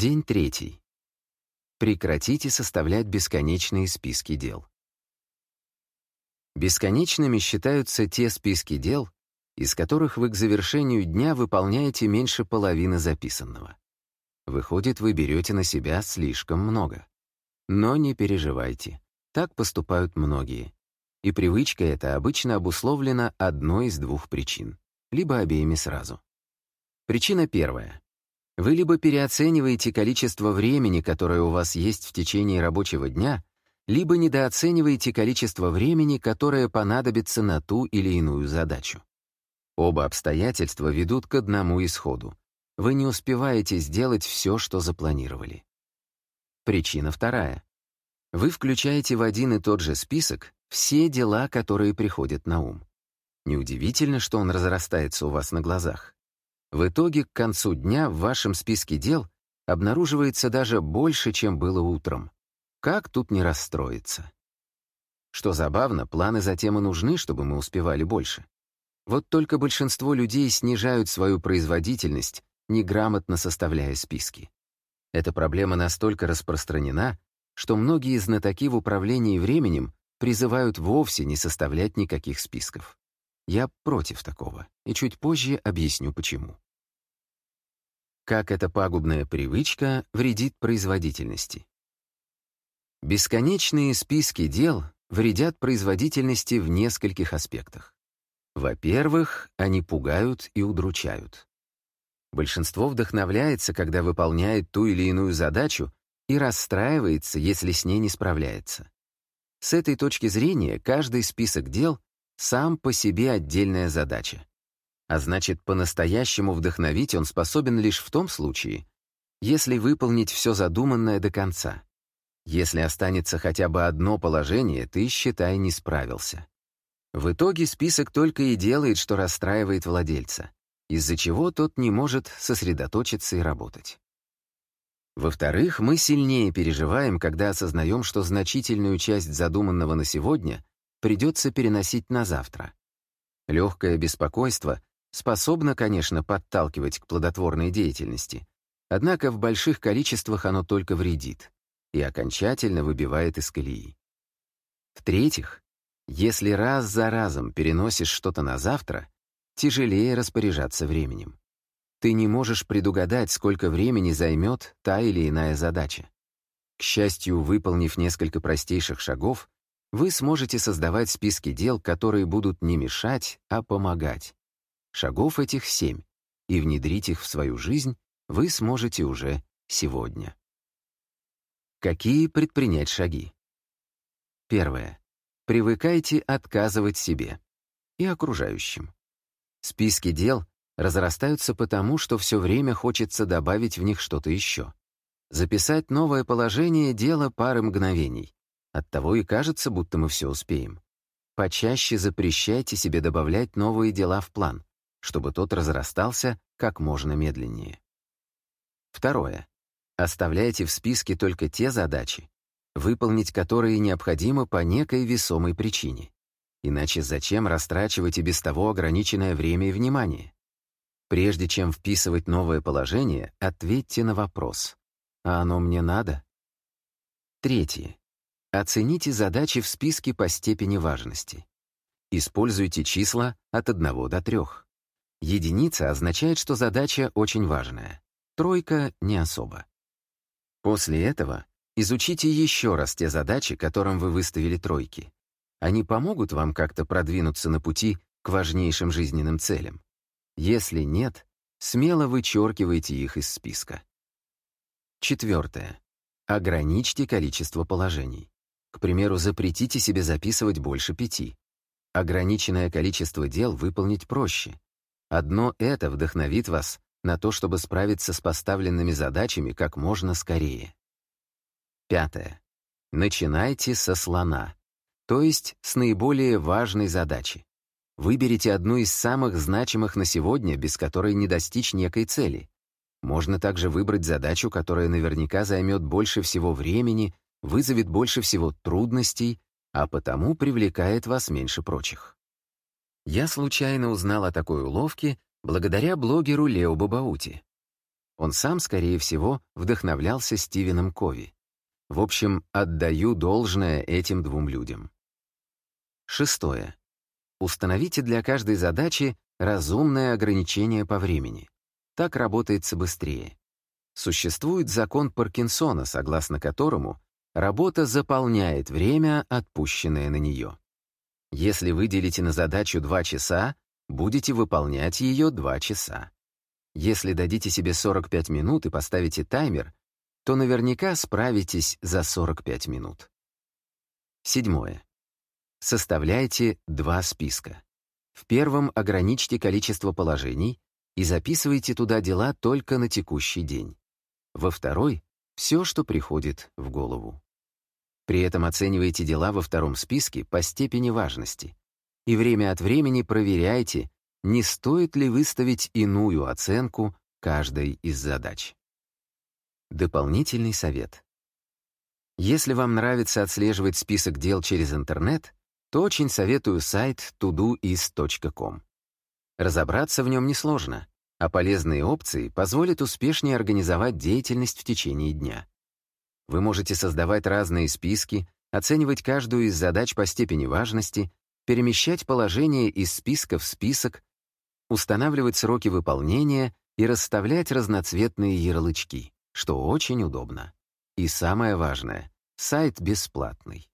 День третий. Прекратите составлять бесконечные списки дел. Бесконечными считаются те списки дел, из которых вы к завершению дня выполняете меньше половины записанного. Выходит, вы берете на себя слишком много. Но не переживайте, так поступают многие. И привычка эта обычно обусловлена одной из двух причин, либо обеими сразу. Причина первая. Вы либо переоцениваете количество времени, которое у вас есть в течение рабочего дня, либо недооцениваете количество времени, которое понадобится на ту или иную задачу. Оба обстоятельства ведут к одному исходу. Вы не успеваете сделать все, что запланировали. Причина вторая. Вы включаете в один и тот же список все дела, которые приходят на ум. Неудивительно, что он разрастается у вас на глазах. В итоге к концу дня в вашем списке дел обнаруживается даже больше, чем было утром. Как тут не расстроиться? Что забавно, планы затем и нужны, чтобы мы успевали больше. Вот только большинство людей снижают свою производительность, неграмотно составляя списки. Эта проблема настолько распространена, что многие знатоки в управлении временем призывают вовсе не составлять никаких списков. Я против такого, и чуть позже объясню почему. Как эта пагубная привычка вредит производительности. Бесконечные списки дел вредят производительности в нескольких аспектах. Во-первых, они пугают и удручают. Большинство вдохновляется, когда выполняет ту или иную задачу, и расстраивается, если с ней не справляется. С этой точки зрения каждый список дел сам по себе отдельная задача. А значит, по-настоящему вдохновить он способен лишь в том случае, если выполнить все задуманное до конца. Если останется хотя бы одно положение, ты, считай, не справился. В итоге список только и делает, что расстраивает владельца, из-за чего тот не может сосредоточиться и работать. Во-вторых, мы сильнее переживаем, когда осознаем, что значительную часть задуманного на сегодня придется переносить на завтра. Легкое беспокойство способно, конечно, подталкивать к плодотворной деятельности, однако в больших количествах оно только вредит и окончательно выбивает из колеи. В-третьих, если раз за разом переносишь что-то на завтра, тяжелее распоряжаться временем. Ты не можешь предугадать, сколько времени займет та или иная задача. К счастью, выполнив несколько простейших шагов, вы сможете создавать списки дел, которые будут не мешать, а помогать. Шагов этих семь, и внедрить их в свою жизнь вы сможете уже сегодня. Какие предпринять шаги? Первое. Привыкайте отказывать себе и окружающим. Списки дел разрастаются потому, что все время хочется добавить в них что-то еще. Записать новое положение — дело пары мгновений. Оттого и кажется, будто мы все успеем. Почаще запрещайте себе добавлять новые дела в план, чтобы тот разрастался как можно медленнее. Второе. Оставляйте в списке только те задачи, выполнить которые необходимо по некой весомой причине. Иначе зачем растрачивать и без того ограниченное время и внимание? Прежде чем вписывать новое положение, ответьте на вопрос. А оно мне надо? Третье. Оцените задачи в списке по степени важности. Используйте числа от 1 до 3. Единица означает, что задача очень важная. Тройка — не особо. После этого Изучите еще раз те задачи, которым вы выставили тройки. Они помогут вам как-то продвинуться на пути к важнейшим жизненным целям. Если нет, смело вычеркивайте их из списка. Четвертое. Ограничьте количество положений. К примеру, запретите себе записывать больше пяти. Ограниченное количество дел выполнить проще. Одно это вдохновит вас на то, чтобы справиться с поставленными задачами как можно скорее. Пятое. Начинайте со слона, то есть с наиболее важной задачи. Выберите одну из самых значимых на сегодня, без которой не достичь некой цели. Можно также выбрать задачу, которая наверняка займет больше всего времени, вызовет больше всего трудностей, а потому привлекает вас меньше прочих. Я случайно узнал о такой уловке благодаря блогеру Лео Бабаути. Он сам, скорее всего, вдохновлялся Стивеном Кови. В общем, отдаю должное этим двум людям. Шестое. Установите для каждой задачи разумное ограничение по времени. Так работается быстрее. Существует закон Паркинсона, согласно которому работа заполняет время, отпущенное на нее. Если выделите на задачу 2 часа, будете выполнять ее 2 часа. Если дадите себе 45 минут и поставите таймер, то наверняка справитесь за 45 минут. Седьмое. Составляйте два списка. В первом ограничьте количество положений и записывайте туда дела только на текущий день. Во второй — все, что приходит в голову. При этом оценивайте дела во втором списке по степени важности. И время от времени проверяйте, не стоит ли выставить иную оценку каждой из задач. Дополнительный совет. Если вам нравится отслеживать список дел через интернет, то очень советую сайт todoist.com. Разобраться в нем несложно, а полезные опции позволят успешнее организовать деятельность в течение дня. Вы можете создавать разные списки, оценивать каждую из задач по степени важности, перемещать положение из списка в список, устанавливать сроки выполнения и расставлять разноцветные ярлычки, что очень удобно. И самое важное — сайт бесплатный.